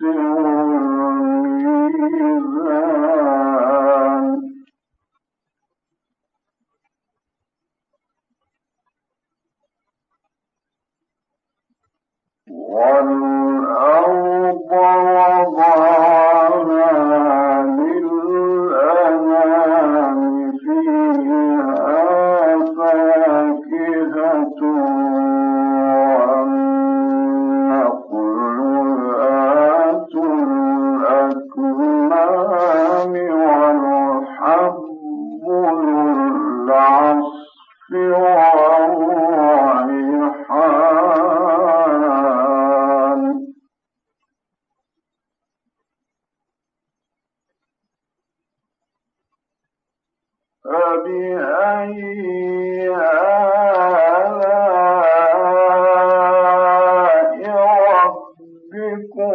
Sing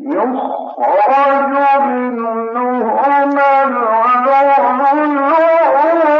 يخرج منهما العلو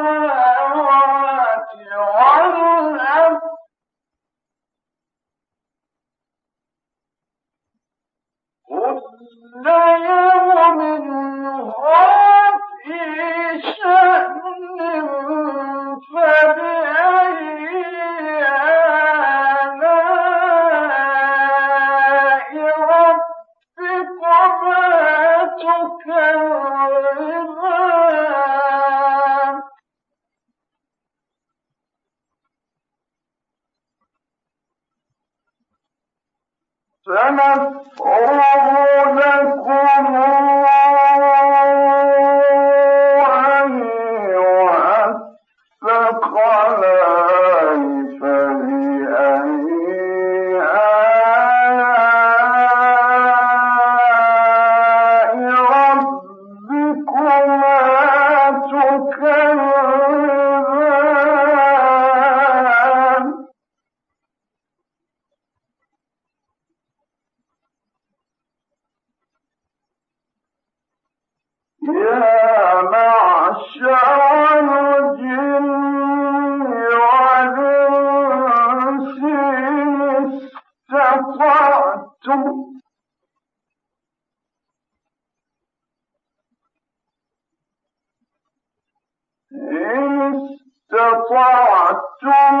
说啊，中。